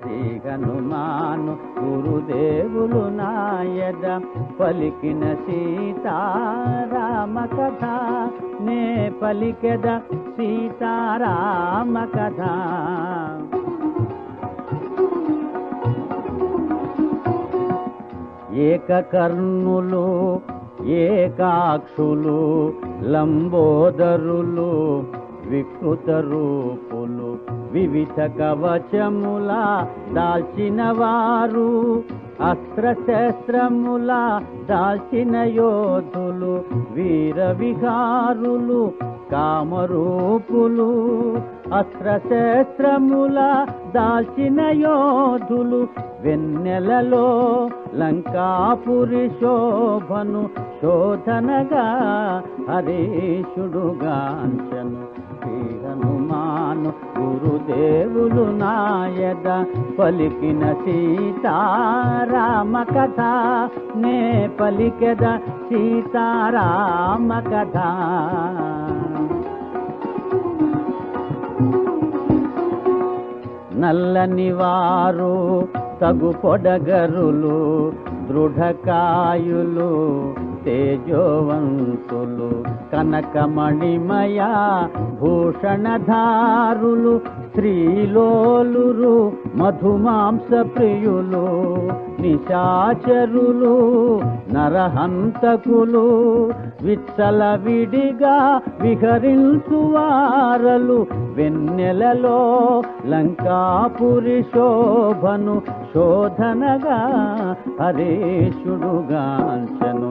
శ్రీ హనుమాను గురుదేవులు నాయద పలికిన సీతారామ కథ. నే పలికెద సీతారామ కథ. ఏకకర్ణులు ఏకాక్షులు లంబోదరులు వికృత రూపులు వివిధ కవచముల దాల్చిన వారు అస్త్రశస్త్రముల దాల్చిన యోధులు వీర విహారులు కామరూపులు అస్త్రశస్త్రముల దాల్చిన యోధులు వెన్నెలలో లంకాపురి శోభను శోధనగా హరీషుడుగాంచను హనుమాను గురుదేవులు నాయద పలికిన సీతారామ కథ. నే పలికెద సీతారామ కథ. నల్లని వారు తగు పొడగరులు దృఢకాయులు తేజోవంతులు కనకమణిమయ భూషణధారులు స్త్రీలోలురు మధుమాంస ప్రియులు నిశాచరులు నరహంతకులు విత్సల విడిగా విహరించువారలు వెన్నెలలో లంకాపురి శోభను శోధనగా హరేషుడుగాంచను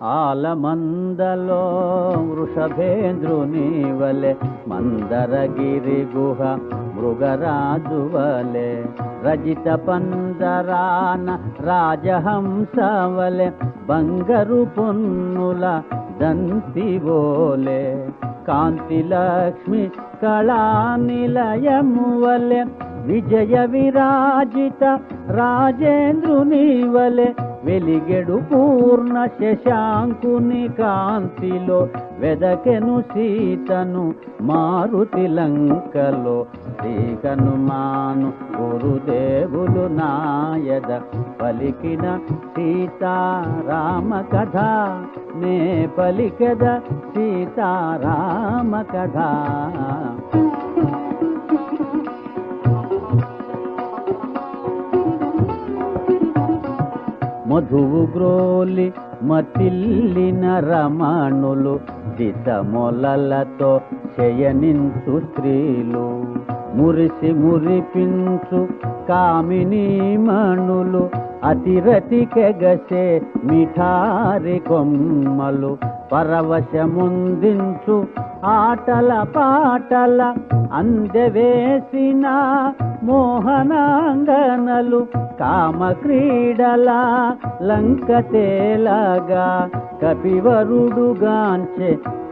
ఆలమందలో వృషభేంద్రుని వలె మందరగిరి గుహ మృగరాజు వలె రజిత పందరాన రాజహంస వలె బంగరు పొన్నుల దంతి బోలే కాంతి లక్ష్మి కళా నిలయము వలె విజయ విరాజిత రాజేంద్రుని వలె వెలిగెడు పూర్ణ శశాంకుని కాంతిలో వెదకెను సీతను మారుతి లంకలో శ్రీకను మాను గురుదేవులు నాయద పలికిన సీతారామ కథ నే పలికద సీతారామ కథ. మధువు గ్రోలి మతిల్లిన రమణులు దిత చేయనించు స్త్రీలు. మురిసి మురిపించు కామిని మణులు అతిరతికెగసే మిఠారి కొమ్మలు పరవశముందించు ఆటల పాటల అందవేసిన మోహనాంగనలు కామక్రీడల లంకతేలగా లంక తేలగా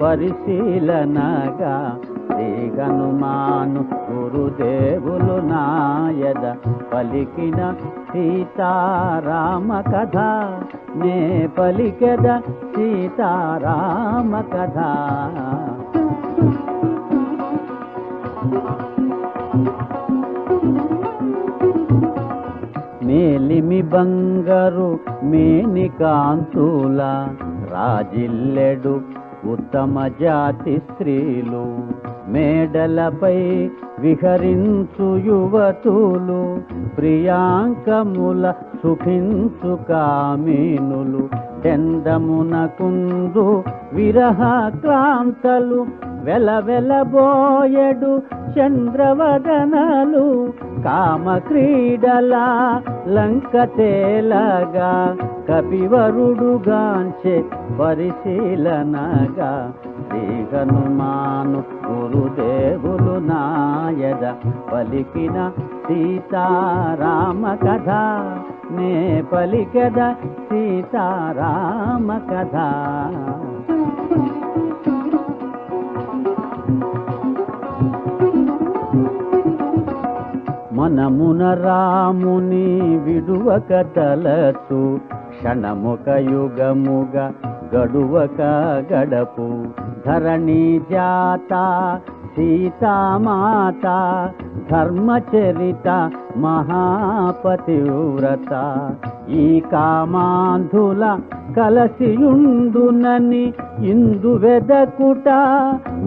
పరిశీలనగా శ్రీగనుమాను గురుదేవులు నాయద పలికిన సీతారామ కథ. నే పలికెద సీతారామ కథ. మేలిమి బంగారు మేని కాంతుల రాజిల్లెడు ఉత్తమ జాతి స్త్రీలు. మేడలపై విహరించు యువతులు ప్రియాంకముల సుఖించు కామీనులు. చందమున కుందు విరహ క్రాంతలు వెలవెలబోయడు చంద్రవదనాలు కామ క్రీడల లంక తేలగా కపివరుడుగాంచె పరిశీలనగా. శ్రీహనుమాను గురుదేవులు నాయద పలికిన సీతారామ కథ నే పలికద సీతారామ కథ. మనమున రాముని విడువక తలచు క్షణముక యుగముగా గడువక గడపు. ధరణి జాత సీతామాత ధర్మచరిత మహాపతివ్రత. ఈ కామాంధుల కలసియుండునని ఇందు వెదకుట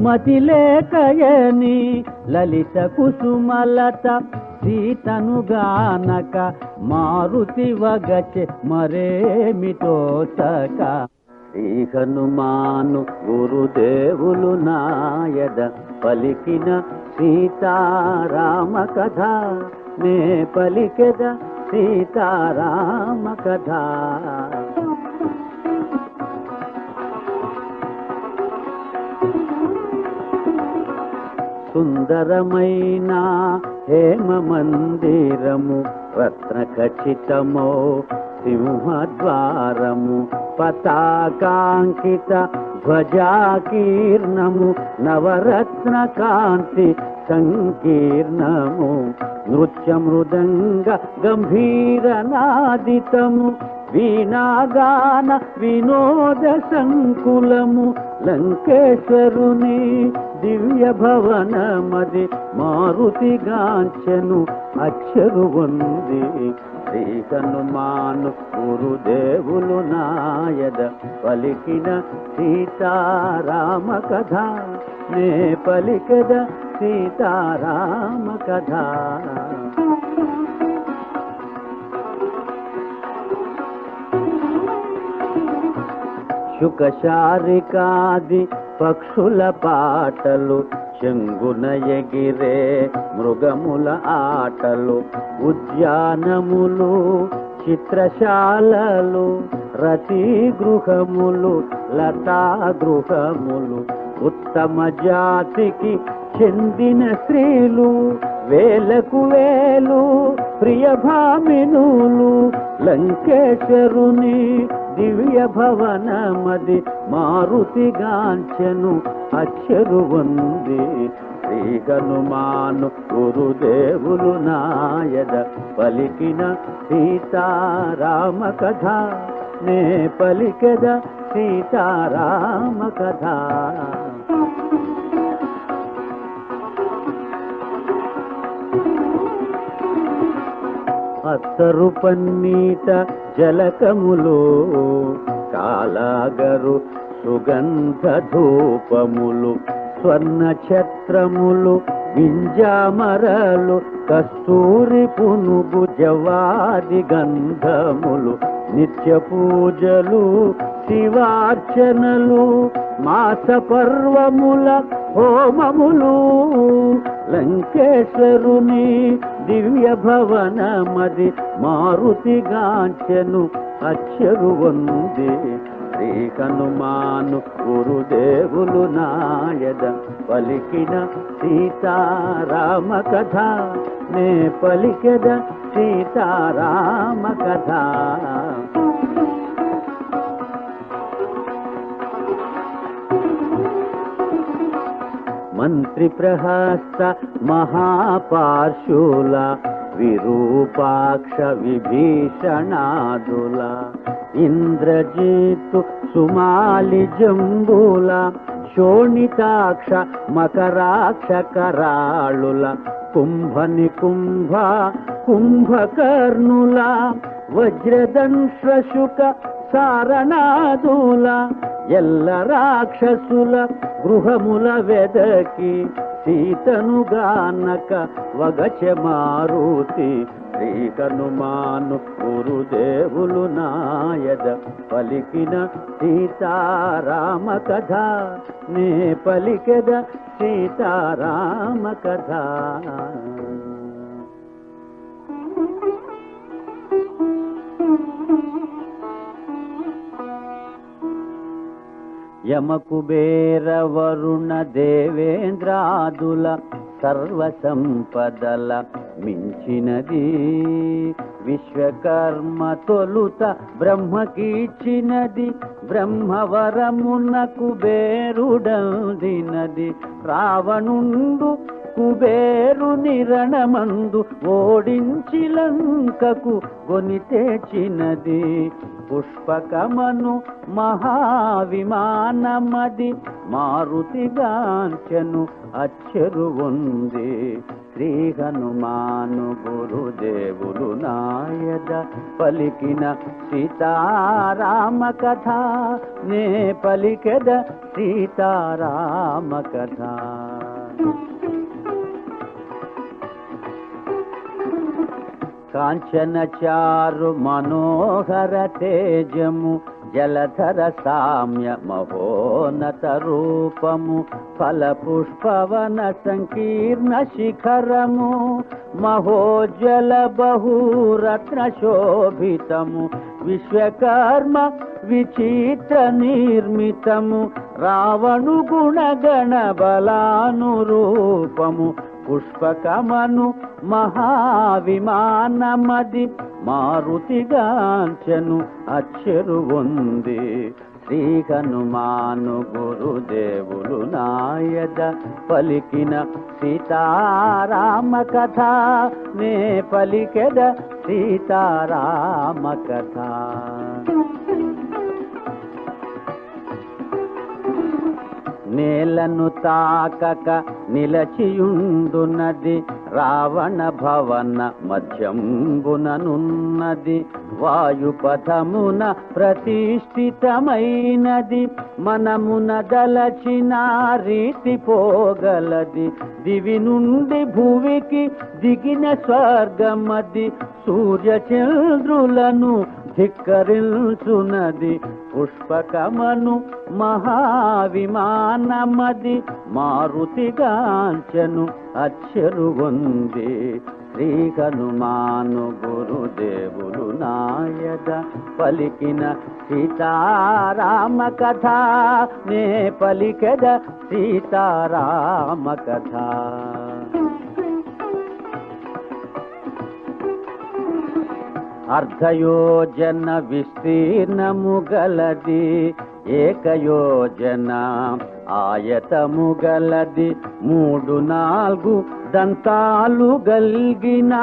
మతిలేకయని లలిత కుసుమలత సీతను గానక మారుతి వగచె మరేమితో తక. శ్రీ హనుమాను గురుదేవులు నాయద పలికిన సీతారామ కథ. నే పలికెద సీతారామ కథ. సుందరమైన హేమ మందిరము రత్న ఖచ్చితమో సింహద్వారము. పతాకాంకిత ధ్వజాకీర్ణము నవరత్న కాంతి సంకీర్ణము నృత్య మృదంగ గంభీర నాదితము వీణాగాన వినోద సంకులము లంకేశ్వరుని దివ్య భవనమది మారుతిగాంచెను అచ్చరు ఉంది శ్రీ హనుమాను గురుదేవులు నాయద పలికిన సీతారామ కథ నే పలికద సీతారామ కథ శుకశారికాది పక్షుల పాటలు చెంగున ఎగిరే మృగముల ఆటలు ఉద్యానములు చిత్రశాలలు రతి గృహములు లతా గృహములు ఉత్తమ జాతికి చెందిన స్త్రీలు వేలకు వేలు ప్రియభామినులు లంకేశ్వరుని దివ్య భవనమది మారుతిగాంచెను అచ్చరు ఉంది శ్రీ హనుమాను గురుదేవులు నాయద పలికిన సీతారామ కథ నే పలికెద సీతారామ కథ అత్తరు పన్నీట జలకములు కాలాగరు సుగంధ ధూపములు స్వర్ణ ఛత్రములు గింజామరలు కస్తూరి పునుగు జవాది గంధములు నిత్య పూజలు శివార్చనలు మాస పర్వముల హోమములు లంకేశ్వరుని దివ్య భవనమది మారుతిగాంచెను అక్షరు ఉంది శ్రీ కనుమాను గురుదేవులు నాయద పలికిన సీతారామ కథ. నే పలికెద సీతారామ కథ. త్రిప్రహస్త మహాపార్శూల విరూపాక్ష విభీషణాదుల ఇంద్రజీతు సుమాలి జంబూల శోణితాక్ష మకరాక్ష కరాళుల కుంభని కుంభ కుంభకర్ణుల వజ్రదంశ్రశుక సారణాదుల ఎల్ల రాక్షసుల గృహముల వెదకి సీతను గానక వగచ మారుతి శ్రీ హనుమాను గురుదేవులు నాయద పలికిన సీతారామ కథ. నే పలికెద సీతారామ కథ. యమకుబేర వరుణ దేవేంద్రాదుల సర్వ సంపదల మించినది. విశ్వకర్మ తొలుత బ్రహ్మకీచినది బ్రహ్మవరమున కుబేరుడందినది రావణుండు కుబేరు నిరణమందు ఓడించి లంకకు గొని తెచ్చినది. పుష్పకమను మహావిమానమది మారుతిగాంచెను అచ్చరు ఉంది. శ్రీ హనుమాను గురుదేవులు నాయద పలికిన సీతారామ కథ నే పలికెద సీతారామ కథ కాంచన చారు మనోహర తేజము జలధర సామ్య మహోన్నత రూపము ఫల పుష్పవన సంకీర్ణ శిఖరము మహోజ్వల బహురత్న శోభితము విశ్వకర్మ విచిత్ర నిర్మితము రావణు గుణగణ బలానురూపము పుష్పకమను మహావిమానమది మారుతిగాంచను అచ్చరు ఉంది. శ్రీ హనుమాను గురుదేవులు నాయద పలికిన సీతారామ కథ నే పలికెద సీతారామ కథ నేలను తాకక నిలచియుండునది రావణ భవన మధ్యంబుననున్నది వాయుపథమున ప్రతిష్ఠితమైనది మనమున దలచిన రీతి పోగలది దివి నుండి భూమికి దిగిన స్వర్గమది సూర్యచంద్రులను ధిక్కరించునది పుష్పకమను మహావిమానమది మారుతిగాంచను అచ్చరు ఉంది శ్రీ హనుమాను గురుదేవులు నాయద పలికిన సీతారామ కథ నే పలికద సీతారామ కథ. అర్ధయోజన విస్తీర్ణము గలది ఏకయోజన ఆయతము గలది. మూడు నాలుగు దంతాలు గల్గిన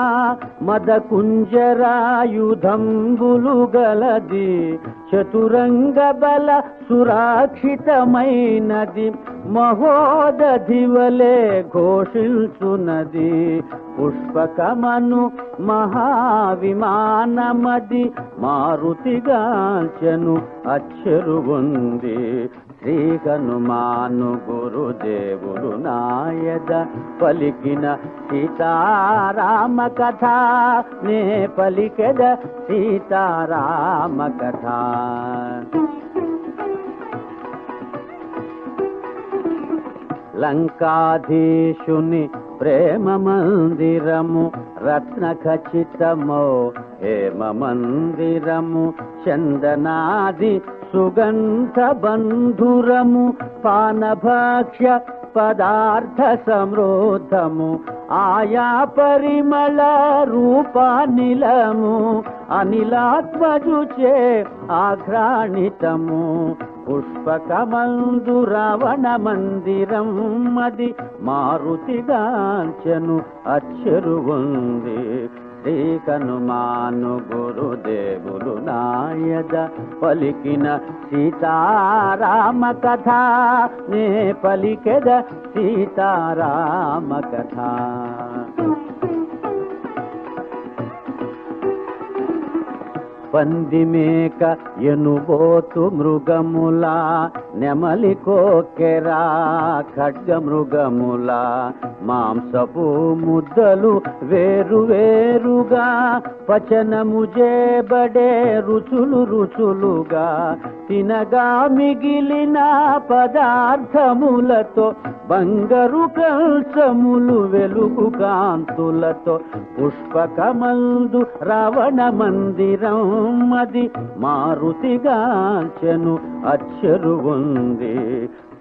మదకుంజరాయుధంబులు గలది. చతురంగ బల సురక్షితమైనది మహోదధివలే ఘోషించునది. పుష్పకమను మహావిమానమది మారుతిగాంచను అచ్చరు ఉంది శ్రీ హనుమాను గురుదేవులు నాయద పలికిన సీతారామ కథ నే పలికెద సీతారామ కథ లంకాధీశుని ప్రేమ మందిరము రత్న ఖచ్చితమో హేమ మందిరము చందనాది సుగంధ బంధురము పానభక్ష్య పదార్థ సమృద్ధము ఆయా పరిమళ రూపానిలము అనిలాత్మజుచే ఆఘ్రాణితము. పుష్పకమందు రావణ మందిరం మది మారుతిగాంచను అచ్చరు ఉంది శ్రీ గురుదేవులు నాయద పలికిన సీతారామ కథ నే పలికెద సీతారామ కథ పందిమేక ఎనుబోతు మృగములా నెమలి కోకెరా ఖడ్గ మృగములా. మాంసపు ముద్దలు వేరు వేరుగా పచనము చేబడే రుచులు రుచులుగా. తినగా మిగిలిన పదార్థములతో బంగారు కల్సములు వెలుగు కాంతులతో పుష్పకమందు రావణ మందిరం అది మారుతిగాంచెను అచ్చరు ఉంది.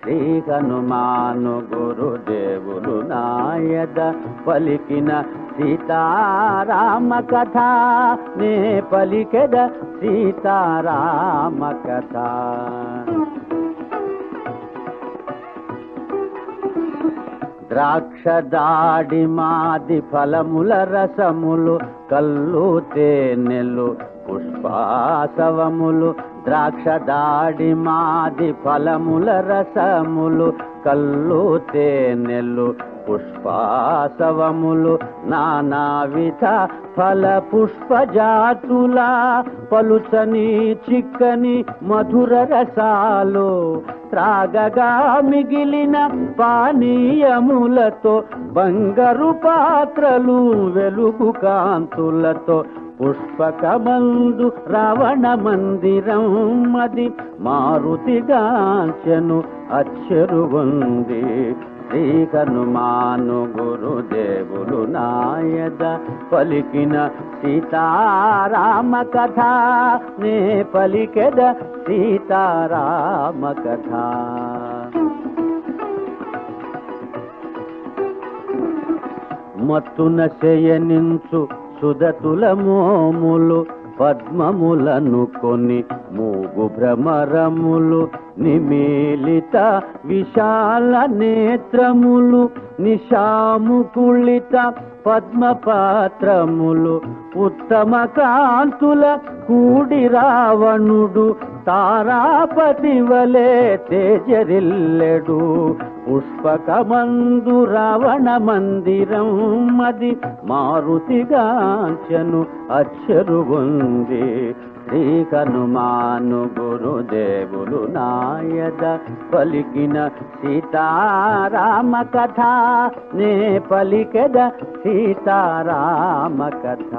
శ్రీ హనుమాను గురుదేవులు నాయద పలికిన సీతారామ కథ నే పలికెద సీతారామ కథ ద్రాక్ష దాడి మాది ఫలముల రసములు కల్లు తేనెలు పుష్పాసవములు. ద్రాక్ష దాడి మాది ఫలముల రసములు కల్లు తేనెలు పుష్పాసవములు నానావిధ ఫల పుష్పజాతుల పలుచని చిక్కని మధుర రసాలు త్రాగగా మిగిలిన పానీయములతో బంగారు పాత్రలు వెలుగు కాంతులతో పుష్పకమందు రావణ మందిరం అది మారుతిగాంచెను అచ్చరు శ్రీ హనుమాను గురుదేవులు నాయద పలికిన సీతారామ కథ నే పలికెద సీతారామ కథ మత్తున శయనించు సుదతుల మోములు పద్మములను కొని మూగు భ్రమరములు నిమీలిత విశాల నేత్రములు నిశాముకుళిత పద్మపాత్రములు ఉత్తమ కాంతుల కూడి రావణుడు తారాపతి వలె తేజరిల్లెడు. పుష్పకమందు రావణ మందిరం అది మారుతిగాంచను అచ్చరు ఉంది శ్రీ కనుమాను గురుదేవులు నాయద పలికిన సీతారామ కథ నే పలికెద సీతారామ కథ.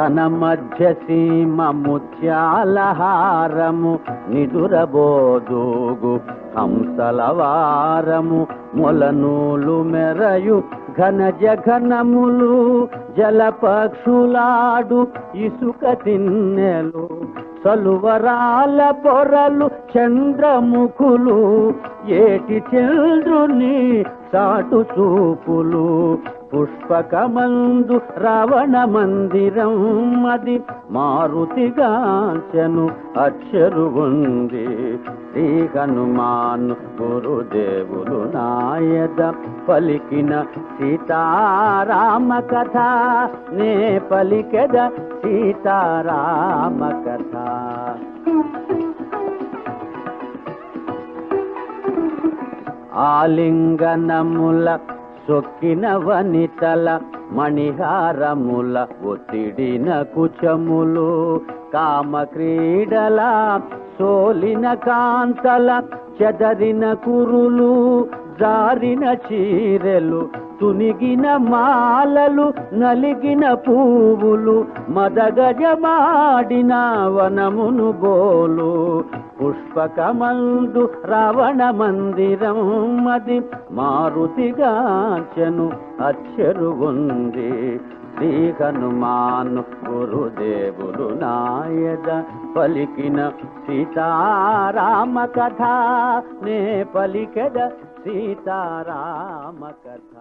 తన మధ్య సీమ ముత్యాలహారము నిదురబోదూగు హంసలవారము మొలనూలు మెరయు ఘన జఘనములు జలపక్షులాడు ఇసుక తిన్నెలు సలువరాల పొరలు చంద్రముఖులు ఏటి చంద్రుని సాటు చూపులు పుష్పకమందు రావణ మందిరం అది మారుతిగాంచను అక్షరు ఉంది. శ్రీ హనుమాను గురుదేవులు నాయద పలికిన సీతారామ కథ నే పలికెద సీతారామ కథ. ఆలింగనముల సొక్కిన వనితల మణిహారముల ఒత్తిడిన కుచములు కామ క్రీడల సోలిన కాంతల చెదరిన కురులు జారిన చీరెలు తునిగిన మాలలు నలిగిన పువ్వులు మదగజమాడిన వనమును బోలు పుష్పకమందు రావణ మందిరం అది మారుతిగాచను అచ్చరు ఉంది శ్రీ హనుమాను గురుదేవులు నాయద పలికిన సీతారామ కథ నే పలికెద సీతారామ కథ